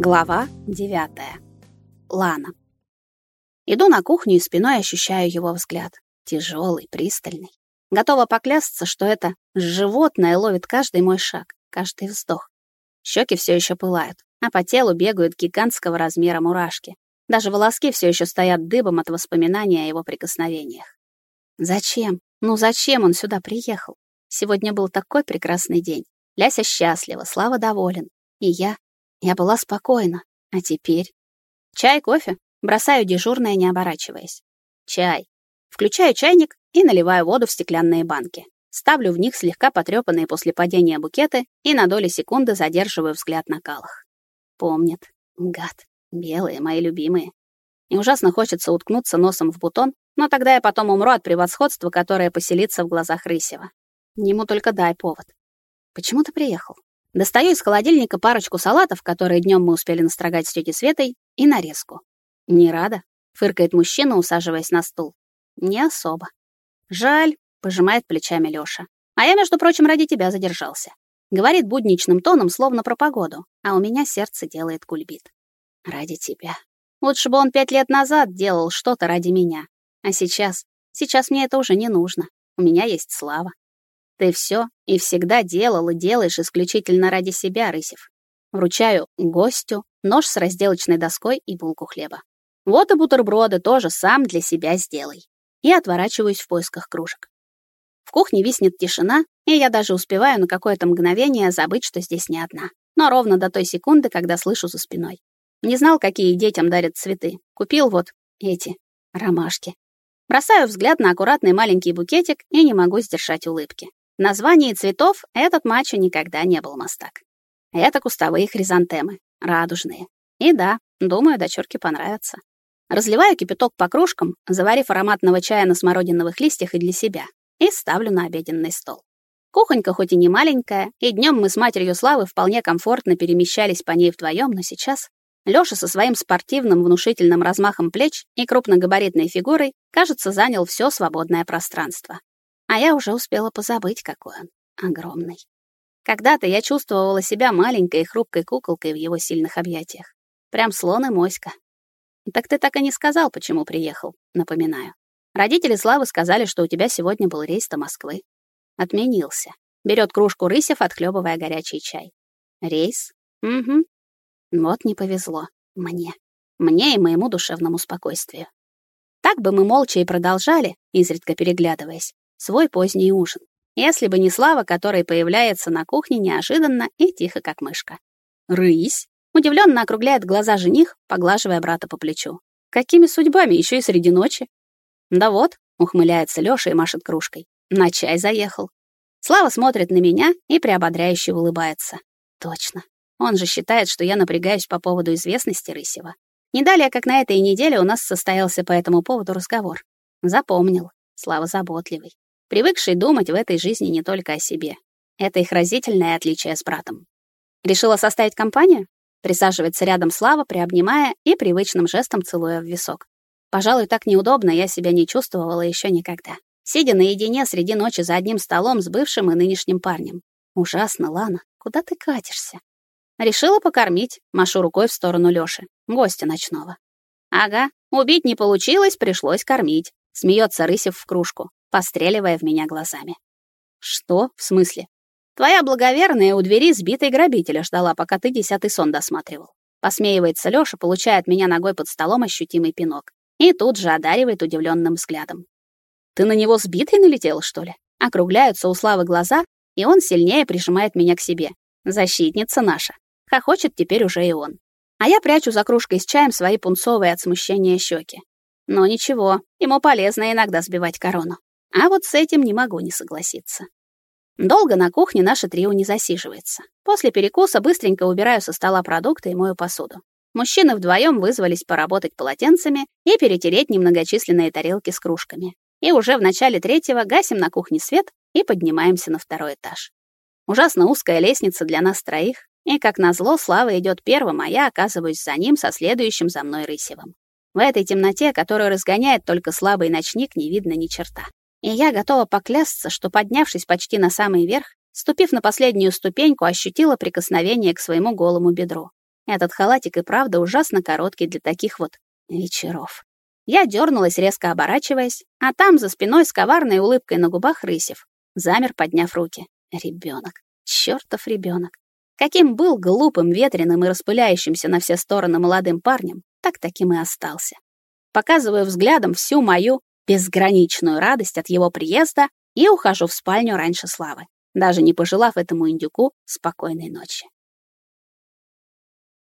Глава девятая. Лана. Иду на кухню и спиной ощущаю его взгляд. Тяжелый, пристальный. Готова поклясться, что это животное ловит каждый мой шаг, каждый вздох. Щеки все еще пылают, а по телу бегают гигантского размера мурашки. Даже волоски все еще стоят дыбом от воспоминаний о его прикосновениях. Зачем? Ну зачем он сюда приехал? Сегодня был такой прекрасный день. Ляся счастлива, Слава доволен. И я... Я была спокойна. А теперь... Чай, кофе? Бросаю дежурное, не оборачиваясь. Чай. Включаю чайник и наливаю воду в стеклянные банки. Ставлю в них слегка потрепанные после падения букеты и на доли секунды задерживаю взгляд на калах. Помнит. Гад. Белые, мои любимые. И ужасно хочется уткнуться носом в бутон, но тогда я потом умру от превосходства, которое поселится в глазах Рысева. Ему только дай повод. Почему ты приехал? Достаю из холодильника парочку салатов, которые днем мы успели настрогать с тетей Светой, и нарезку. Не рада? Фыркает мужчина, усаживаясь на стул. Не особо. Жаль, пожимает плечами Лёша. А я, между прочим, ради тебя задержался. Говорит будничным тоном, словно про погоду, а у меня сердце делает кульбит. Ради тебя. Лучше бы он пять лет назад делал что-то ради меня. А сейчас? Сейчас мне это уже не нужно. У меня есть слава. Ты все и всегда делал и делаешь исключительно ради себя, Рысев. Вручаю гостю нож с разделочной доской и булку хлеба. Вот и бутерброды тоже сам для себя сделай. И отворачиваюсь в поисках кружек. В кухне виснет тишина, и я даже успеваю на какое-то мгновение забыть, что здесь не одна. Но ровно до той секунды, когда слышу за спиной. Не знал, какие детям дарят цветы. Купил вот эти ромашки. Бросаю взгляд на аккуратный маленький букетик и не могу сдержать улыбки. В названии цветов этот мачо никогда не был мастак. Это кустовые хризантемы, радужные. И да, думаю, дочурке понравится. Разливаю кипяток по кружкам, заварив ароматного чая на смородиновых листьях и для себя, и ставлю на обеденный стол. Кухонька хоть и не маленькая, и днем мы с матерью Славы вполне комфортно перемещались по ней вдвоем, но сейчас Лёша со своим спортивным внушительным размахом плеч и крупногабаритной фигурой, кажется, занял все свободное пространство. А я уже успела позабыть, какой он огромный. Когда-то я чувствовала себя маленькой и хрупкой куколкой в его сильных объятиях. Прям слон и моська. Так ты так и не сказал, почему приехал, напоминаю. Родители Славы сказали, что у тебя сегодня был рейс до Москвы. Отменился. Берет кружку рысев, отхлебывая горячий чай. Рейс? Угу. Вот не повезло. Мне. Мне и моему душевному спокойствию. Так бы мы молча и продолжали, изредка переглядываясь, свой поздний ужин. Если бы не Слава, который появляется на кухне неожиданно и тихо, как мышка. «Рысь!» — удивленно округляет глаза жених, поглаживая брата по плечу. «Какими судьбами, еще и среди ночи?» «Да вот», — ухмыляется Лёша и машет кружкой. «На чай заехал». Слава смотрит на меня и приободряюще улыбается. «Точно. Он же считает, что я напрягаюсь по поводу известности Рысева. Не далее, как на этой неделе у нас состоялся по этому поводу разговор. Запомнил. Слава заботливый привыкший думать в этой жизни не только о себе. Это их разительное отличие с братом. Решила составить компанию? Присаживается рядом Слава, приобнимая и привычным жестом целуя в висок. Пожалуй, так неудобно я себя не чувствовала еще никогда. Сидя наедине среди ночи за одним столом с бывшим и нынешним парнем. Ужасно, Лана, куда ты катишься? Решила покормить, машу рукой в сторону Лёши, гостя ночного. Ага, убить не получилось, пришлось кормить. Смеется Рысев в кружку постреливая в меня глазами. «Что? В смысле?» «Твоя благоверная у двери сбитой грабителя ждала, пока ты десятый сон досматривал». Посмеивается Лёша, получая от меня ногой под столом ощутимый пинок. И тут же одаривает удивленным взглядом. «Ты на него сбитый налетел, что ли?» Округляются у Славы глаза, и он сильнее прижимает меня к себе. «Защитница наша». Хохочет теперь уже и он. А я прячу за кружкой с чаем свои пунцовые от смущения щеки. Но ничего, ему полезно иногда сбивать корону. А вот с этим не могу не согласиться. Долго на кухне наше трио не засиживается. После перекуса быстренько убираю со стола продукты и мою посуду. Мужчины вдвоем вызвались поработать полотенцами и перетереть немногочисленные тарелки с кружками. И уже в начале третьего гасим на кухне свет и поднимаемся на второй этаж. Ужасно узкая лестница для нас троих, и, как назло, Слава идет первым, а я оказываюсь за ним со следующим за мной Рысевым. В этой темноте, которую разгоняет только слабый ночник, не видно ни черта. И я готова поклясться, что, поднявшись почти на самый верх, ступив на последнюю ступеньку, ощутила прикосновение к своему голому бедру. Этот халатик и правда ужасно короткий для таких вот вечеров. Я дернулась, резко оборачиваясь, а там за спиной с коварной улыбкой на губах Рысев. Замер, подняв руки. Ребенок. Чёртов ребенок. Каким был глупым, ветреным и распыляющимся на все стороны молодым парнем, так таким и остался. Показываю взглядом всю мою безграничную радость от его приезда и ухожу в спальню раньше Славы, даже не пожелав этому индюку спокойной ночи.